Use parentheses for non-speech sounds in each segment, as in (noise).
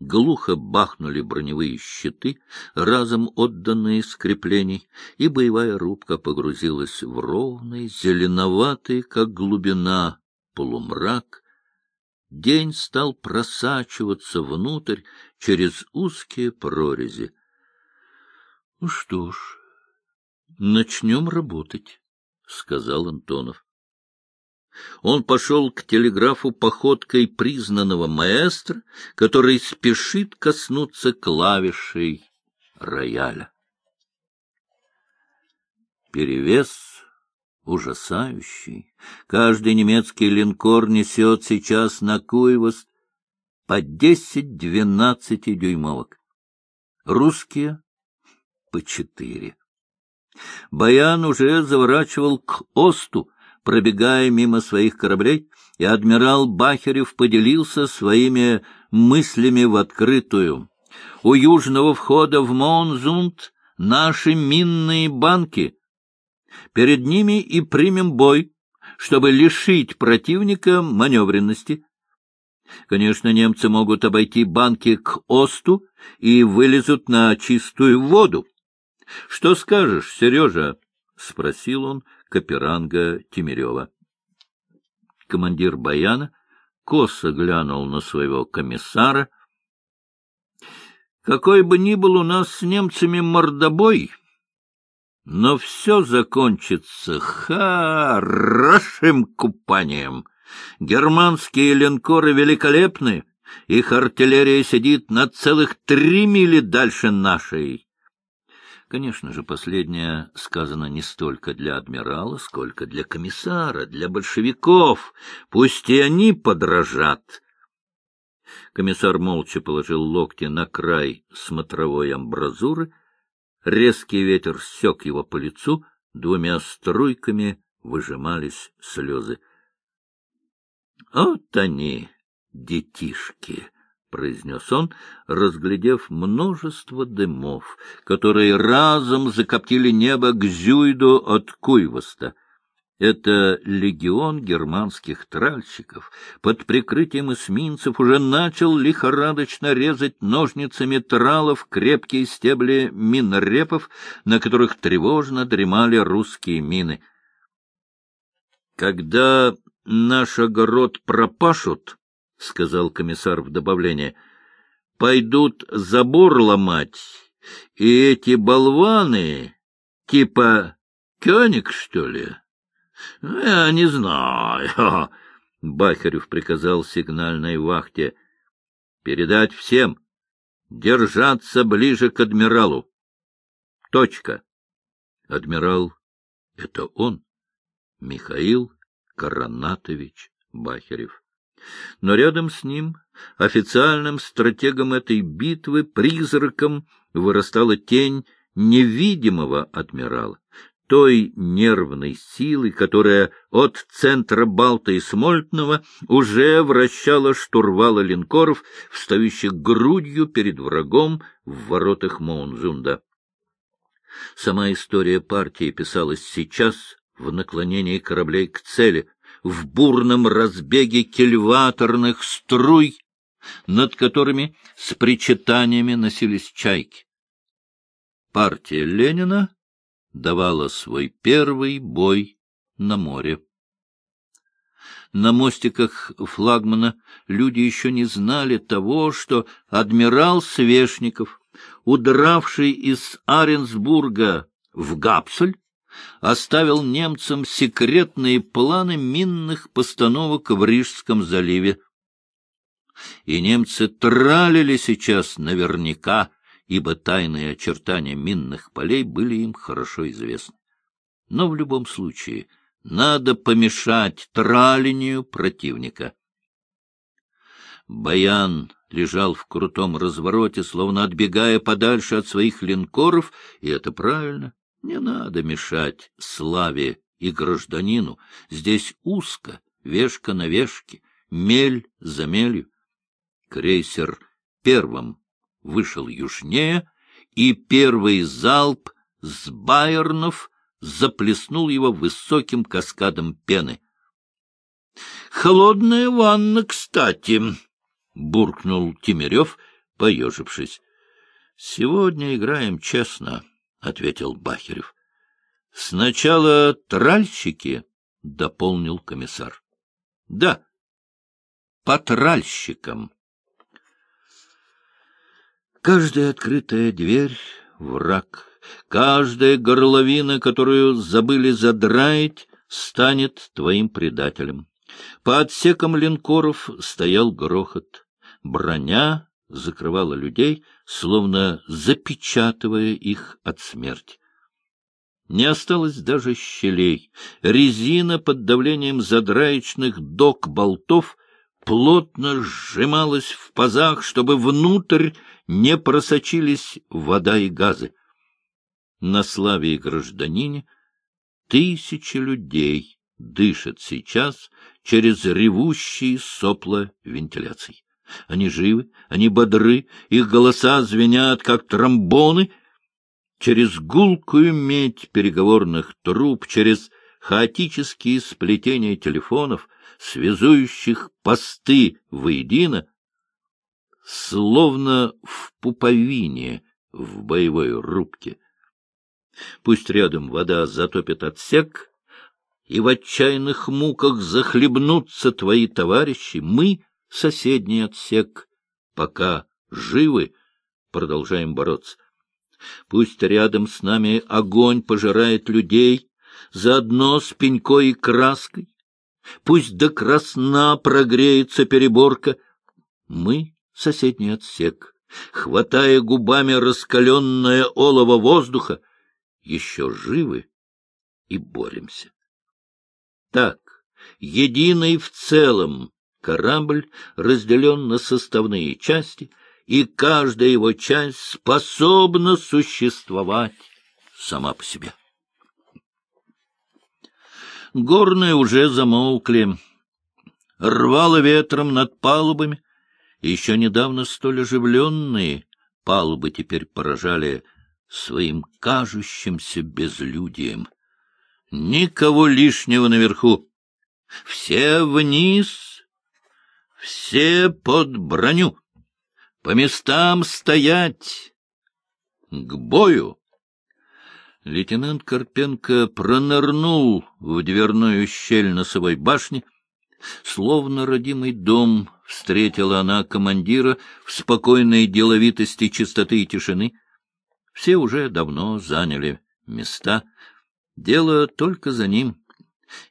Глухо бахнули броневые щиты, разом отданные с креплений, и боевая рубка погрузилась в ровный, зеленоватый, как глубина, полумрак. День стал просачиваться внутрь через узкие прорези. — Ну что ж, начнем работать, — сказал Антонов. Он пошел к телеграфу походкой признанного маэстро, который спешит коснуться клавишей рояля. Перевес ужасающий. Каждый немецкий линкор несет сейчас на Куйвост по десять-двенадцати дюймовок. Русские — по четыре. Баян уже заворачивал к Осту, пробегая мимо своих кораблей, и адмирал Бахерев поделился своими мыслями в открытую. У южного входа в Монзунд наши минные банки. Перед ними и примем бой, чтобы лишить противника маневренности. Конечно, немцы могут обойти банки к Осту и вылезут на чистую воду. — Что скажешь, Сережа? — спросил он, Каперанга Тимирева. Командир Баяна косо глянул на своего комиссара. Какой бы ни был у нас с немцами мордобой, но все закончится хорошим купанием. Германские линкоры великолепны, их артиллерия сидит на целых три мили дальше нашей. Конечно же, последнее сказано не столько для адмирала, сколько для комиссара, для большевиков. Пусть и они подражат. Комиссар молча положил локти на край смотровой амбразуры. Резкий ветер сёк его по лицу, двумя струйками выжимались слезы. Вот они, детишки! — произнес он, разглядев множество дымов, которые разом закоптили небо к Зюйду от Куйвоста. Это легион германских тральщиков под прикрытием эсминцев уже начал лихорадочно резать ножницами тралов крепкие стебли минрепов, на которых тревожно дремали русские мины. Когда наш огород пропашут, — сказал комиссар в добавление, — пойдут забор ломать, и эти болваны, типа Кёник, что ли? — Я не знаю. Бахарев приказал сигнальной вахте передать всем держаться ближе к адмиралу. Точка. Адмирал — это он, Михаил Коронатович Бахарев но рядом с ним, официальным стратегом этой битвы, призраком, вырастала тень невидимого адмирала, той нервной силы, которая от центра Балта и Смольтного уже вращала штурвалы линкоров, встающих грудью перед врагом в воротах Моунзунда. Сама история партии писалась сейчас в наклонении кораблей к цели, в бурном разбеге кельваторных струй, над которыми с причитаниями носились чайки. Партия Ленина давала свой первый бой на море. На мостиках флагмана люди еще не знали того, что адмирал Свешников, удравший из Аренсбурга в Гапсель, оставил немцам секретные планы минных постановок в Рижском заливе. И немцы тралили сейчас наверняка, ибо тайные очертания минных полей были им хорошо известны. Но в любом случае надо помешать тралению противника. Баян лежал в крутом развороте, словно отбегая подальше от своих линкоров, и это правильно. Не надо мешать славе и гражданину. Здесь узко, вешка на вешке, мель за мелью. Крейсер первым вышел южнее, и первый залп с байернов заплеснул его высоким каскадом пены. — Холодная ванна, кстати, — буркнул Тимирев, поежившись. — Сегодня играем честно, — ответил Бахерев. — Сначала тральщики, — дополнил комиссар. — Да, по тральщикам. Каждая открытая дверь — враг. Каждая горловина, которую забыли задраить, станет твоим предателем. По отсекам линкоров стоял грохот. Броня закрывала людей, словно запечатывая их от смерти. Не осталось даже щелей. Резина под давлением задраечных док-болтов плотно сжималась в пазах, чтобы внутрь не просочились вода и газы. На славе и гражданине тысячи людей дышат сейчас через ревущие сопла вентиляций. Они живы, они бодры, их голоса звенят, как тромбоны. Через гулкую медь переговорных труб, через хаотические сплетения телефонов, связующих посты воедино, словно в пуповине в боевой рубке. Пусть рядом вода затопит отсек, и в отчаянных муках захлебнутся твои товарищи, мы — соседний отсек. Пока живы, продолжаем бороться. Пусть рядом с нами огонь пожирает людей, заодно с пенькой и краской. Пусть до красна прогреется переборка. Мы — соседний отсек, хватая губами раскаленное олово воздуха, еще живы и боремся. Так, единый в целом, Корабль разделен на составные части, и каждая его часть способна существовать сама по себе. Горные уже замолкли, рвало ветром над палубами, еще недавно столь оживленные палубы теперь поражали своим кажущимся безлюдием. Никого лишнего наверху. Все вниз все под броню! По местам стоять! К бою! Лейтенант Карпенко пронырнул в дверную щель носовой башни. Словно родимый дом встретила она командира в спокойной деловитости чистоты и тишины. Все уже давно заняли места. Дело только за ним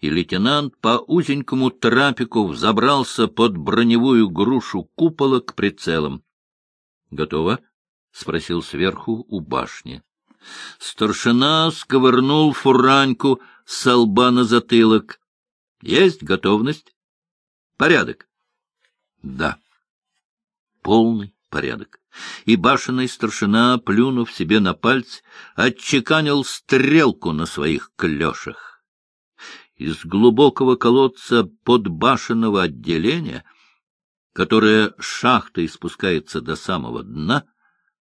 и лейтенант по узенькому трапику взобрался под броневую грушу купола к прицелам. — Готово? — спросил сверху у башни. Старшина сковырнул фураньку с лба на затылок. — Есть готовность? — Порядок. — Да. Полный порядок. И башенный старшина, плюнув себе на пальцы, отчеканил стрелку на своих клешах из глубокого колодца подбашенного отделения, которое шахтой спускается до самого дна,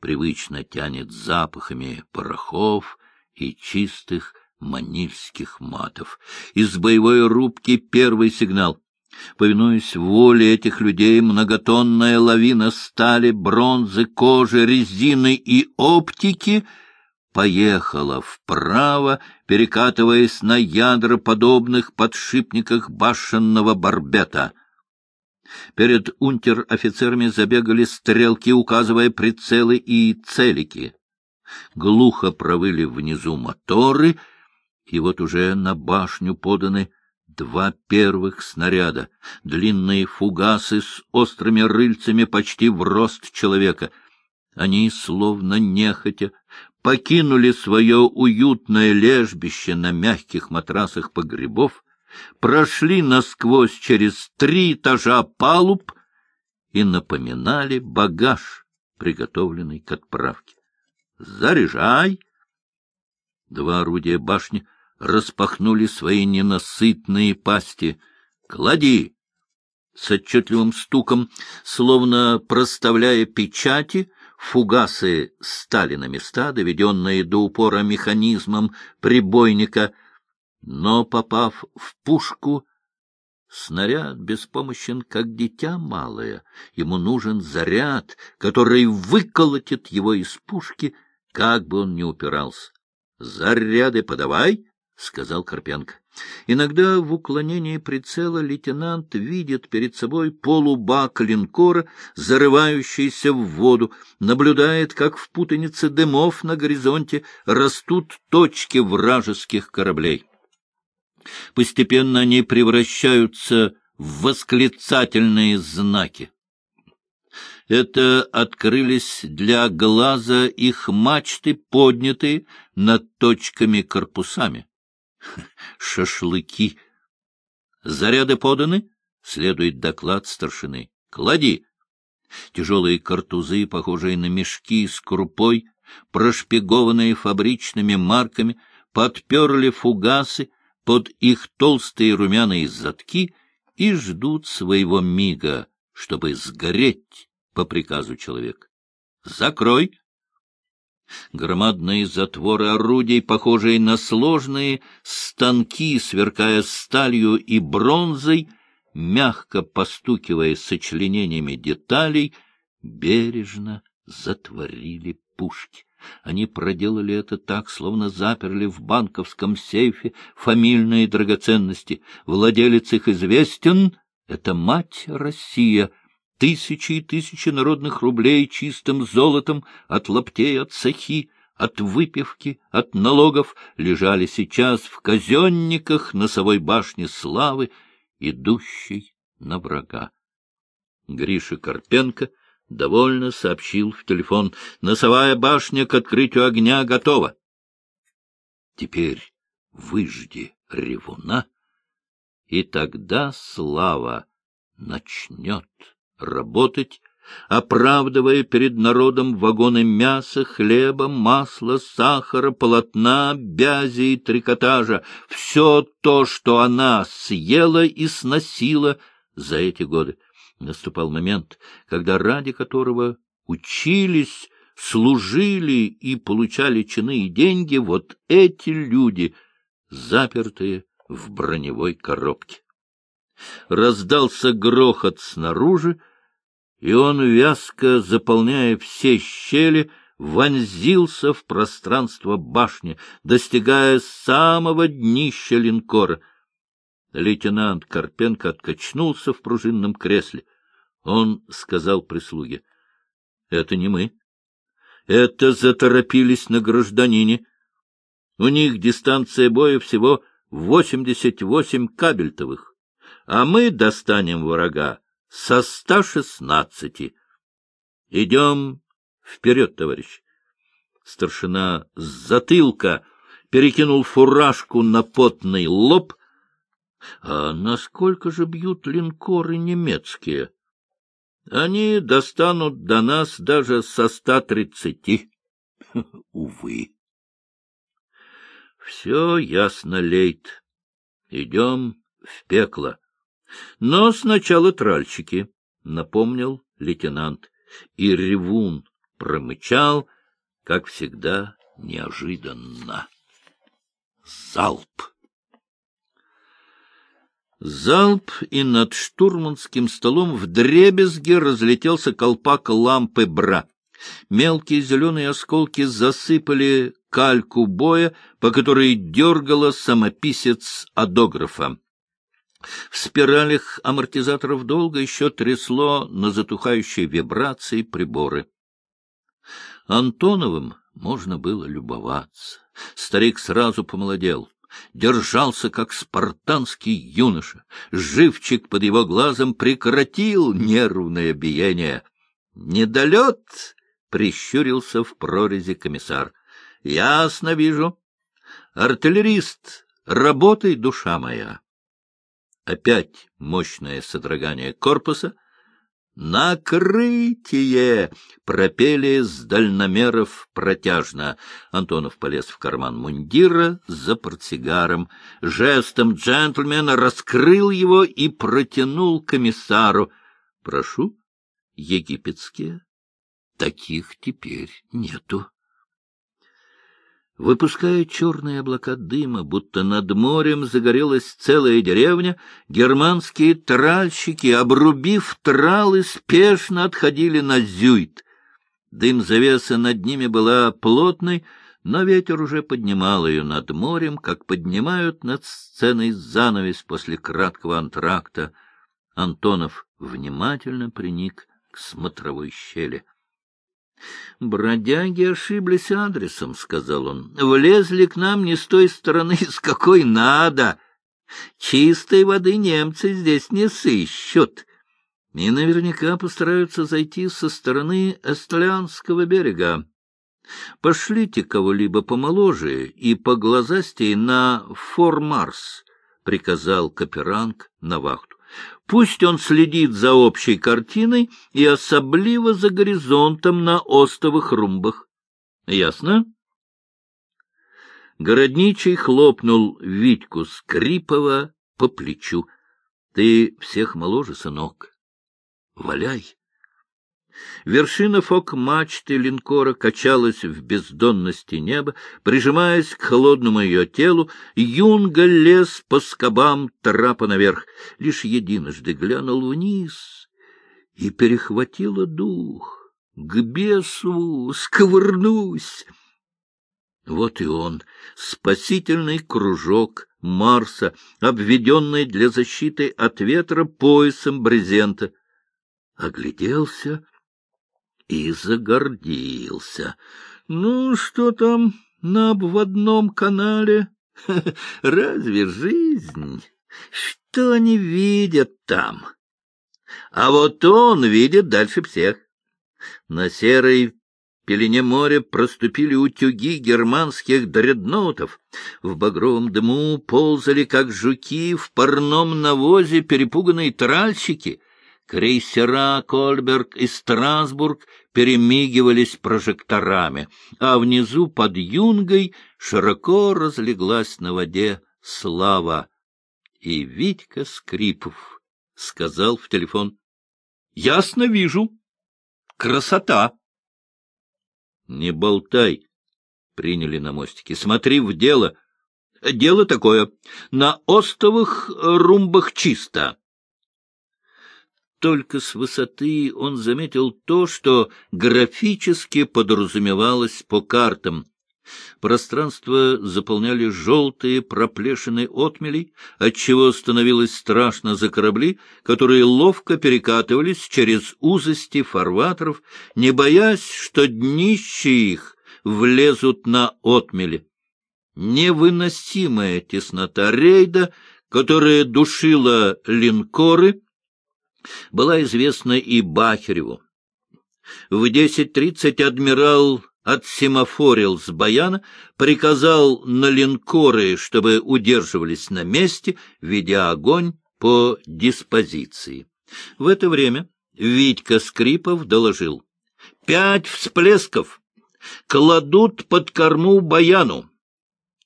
привычно тянет запахами порохов и чистых манильских матов. Из боевой рубки первый сигнал. Повинуясь воле этих людей, многотонная лавина стали, бронзы, кожи, резины и оптики — поехала вправо, перекатываясь на ядра подобных подшипниках башенного барбета. Перед унтер-офицерами забегали стрелки, указывая прицелы и целики. Глухо провыли внизу моторы, и вот уже на башню поданы два первых снаряда, длинные фугасы с острыми рыльцами почти в рост человека. Они, словно нехотя, покинули свое уютное лежбище на мягких матрасах погребов, прошли насквозь через три этажа палуб и напоминали багаж, приготовленный к отправке. «Заряжай!» Два орудия башни распахнули свои ненасытные пасти. «Клади!» С отчетливым стуком, словно проставляя печати, Фугасы стали на места, доведенные до упора механизмом прибойника, но, попав в пушку, Снаряд беспомощен, как дитя малое. Ему нужен заряд, который выколотит его из пушки, как бы он ни упирался. — Заряды подавай, — сказал Карпенко. Иногда в уклонении прицела лейтенант видит перед собой полубак линкора, зарывающийся в воду, наблюдает, как в путанице дымов на горизонте растут точки вражеских кораблей. Постепенно они превращаются в восклицательные знаки. Это открылись для глаза их мачты, поднятые над точками корпусами. Шашлыки. Заряды поданы? Следует доклад старшины. Клади. Тяжелые картузы, похожие на мешки с крупой, прошпигованные фабричными марками, подперли фугасы, под их толстые румяные задки и ждут своего мига, чтобы сгореть по приказу человека. «Закрой!» Громадные затворы орудий, похожие на сложные станки, сверкая сталью и бронзой, мягко постукивая сочленениями деталей, бережно затворили пушки. Они проделали это так, словно заперли в банковском сейфе фамильные драгоценности. Владелец их известен — это мать Россия. Тысячи и тысячи народных рублей чистым золотом от лаптей, от сахи, от выпивки, от налогов лежали сейчас в казенниках носовой башни славы, идущей на врага. Гриша Карпенко — довольно сообщил в телефон. Носовая башня к открытию огня готова. Теперь выжди ревуна, и тогда слава начнет работать, оправдывая перед народом вагоны мяса, хлеба, масла, сахара, полотна, бязи и трикотажа, все то, что она съела и сносила за эти годы. Наступал момент, когда ради которого учились, служили и получали чины и деньги вот эти люди, запертые в броневой коробке. Раздался грохот снаружи, и он, вязко заполняя все щели, вонзился в пространство башни, достигая самого днища линкора — Лейтенант Карпенко откачнулся в пружинном кресле. Он сказал прислуге, — Это не мы. Это заторопились на гражданине. У них дистанция боя всего восемьдесят восемь кабельтовых, а мы достанем врага со ста шестнадцати. Идем вперед, товарищ. Старшина с затылка перекинул фуражку на потный лоб — а насколько же бьют линкоры немецкие? Они достанут до нас даже со ста тридцати. (laughs) Увы. Все ясно, Лейт. Идем в пекло. Но сначала тральщики, — напомнил лейтенант. И ревун промычал, как всегда, неожиданно. Залп! Залп, и над штурманским столом в дребезге разлетелся колпак лампы бра. Мелкие зеленые осколки засыпали кальку боя, по которой дергала самописец адографа. В спиралях амортизаторов долго еще трясло на затухающей вибрации приборы. Антоновым можно было любоваться. Старик сразу помолодел держался, как спартанский юноша. Живчик под его глазом прекратил нервное биение. «Недолет!» — прищурился в прорези комиссар. «Ясно вижу. Артиллерист, работай, душа моя!» Опять мощное содрогание корпуса — «Накрытие!» — пропели с дальномеров протяжно. Антонов полез в карман мундира за портсигаром. Жестом джентльмена раскрыл его и протянул комиссару. «Прошу, египетские. Таких теперь нету». Выпуская черные облака дыма, будто над морем загорелась целая деревня, германские тральщики, обрубив тралы, спешно отходили на зюйт. Дым завеса над ними была плотной, но ветер уже поднимал ее над морем, как поднимают над сценой занавес после краткого антракта. Антонов внимательно приник к смотровой щели. — Бродяги ошиблись адресом, — сказал он. — Влезли к нам не с той стороны, (laughs) с какой надо. Чистой воды немцы здесь не сыщут. И наверняка постараются зайти со стороны Эстлянского берега. Пошлите кого-либо помоложе и поглазастей на Фор-Марс, — приказал Каперанг на вахту. Пусть он следит за общей картиной и особливо за горизонтом на остовых румбах. Ясно? Городничий хлопнул Витьку Скрипова по плечу. — Ты всех моложе, сынок. Валяй. Вершина фок-мачты линкора качалась в бездонности неба, прижимаясь к холодному ее телу, юнга лез по скобам трапа наверх, лишь единожды глянул вниз и перехватило дух. К бесу сковырнусь! Вот и он, спасительный кружок Марса, обведенный для защиты от ветра поясом брезента. Огляделся и загордился. Ну, что там на обводном канале? (laughs) Разве жизнь? Что они видят там? А вот он видит дальше всех. На серой пелене моря проступили утюги германских дредноутов. В багровом дыму ползали, как жуки, в парном навозе перепуганные тральщики — Крейсера Кольберг и Страсбург перемигивались прожекторами, а внизу под юнгой широко разлеглась на воде слава. И Витька Скрипов сказал в телефон. — Ясно вижу. Красота. — Не болтай, — приняли на мостике. — Смотри в дело. Дело такое. На островах румбах чисто только с высоты он заметил то, что графически подразумевалось по картам. Пространство заполняли желтые проплешины отмелей, отчего становилось страшно за корабли, которые ловко перекатывались через узости фарватеров, не боясь, что днища их влезут на отмели. Невыносимая теснота рейда, которая душила линкоры, была известна и Бахереву. В десять тридцать адмирал отсемафорил с баяна, приказал на линкоры, чтобы удерживались на месте, ведя огонь по диспозиции. В это время Витька Скрипов доложил. — Пять всплесков! Кладут под корму баяну!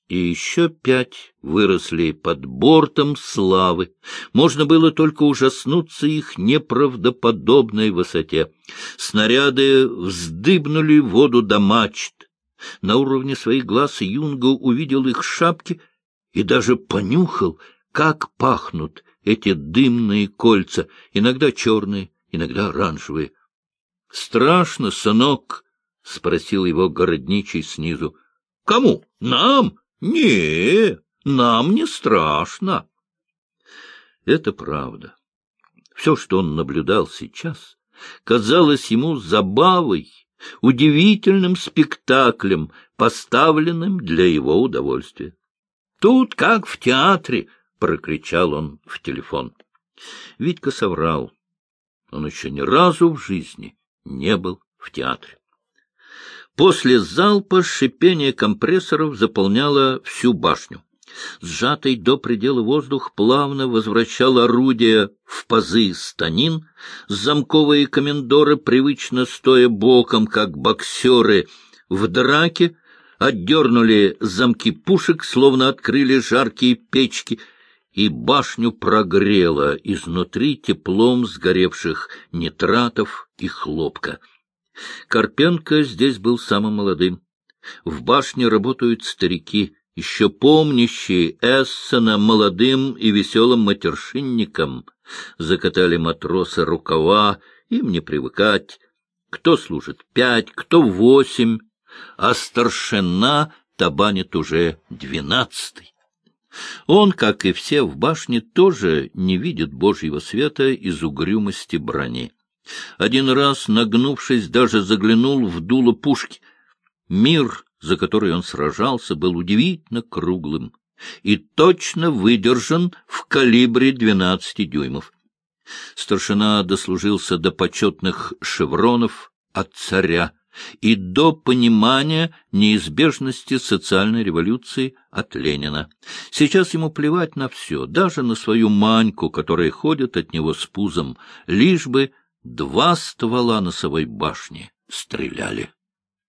И еще пять выросли под бортом славы. Можно было только ужаснуться их неправдоподобной высоте. Снаряды вздыбнули воду до мачт. На уровне своих глаз Юнго увидел их шапки и даже понюхал, как пахнут эти дымные кольца, иногда черные, иногда оранжевые. — Страшно, сынок? — спросил его городничий снизу. — Кому? Нам? Не, нам не страшно. Это правда. Все, что он наблюдал сейчас, казалось ему забавой, удивительным спектаклем, поставленным для его удовольствия. «Тут как в театре!» — прокричал он в телефон. Витька соврал. Он еще ни разу в жизни не был в театре. После залпа шипение компрессоров заполняло всю башню. Сжатый до предела воздух плавно возвращал орудия в пазы станин, замковые комендоры, привычно стоя боком, как боксеры в драке, отдернули замки пушек, словно открыли жаркие печки, и башню прогрело изнутри теплом сгоревших нитратов и хлопка. Карпенко здесь был самым молодым. В башне работают старики, еще помнящие Эссена молодым и веселым матершинником. Закатали матросы рукава, им не привыкать. Кто служит пять, кто восемь, а старшина табанит уже двенадцатый. Он, как и все в башне, тоже не видит Божьего света из угрюмости брони. Один раз, нагнувшись, даже заглянул в дуло пушки. Мир, за который он сражался, был удивительно круглым и точно выдержан в калибре двенадцати дюймов. Старшина дослужился до почетных шевронов от царя и до понимания неизбежности социальной революции от Ленина. Сейчас ему плевать на все, даже на свою маньку, которая ходит от него с пузом, лишь бы два ствола носовой башни стреляли.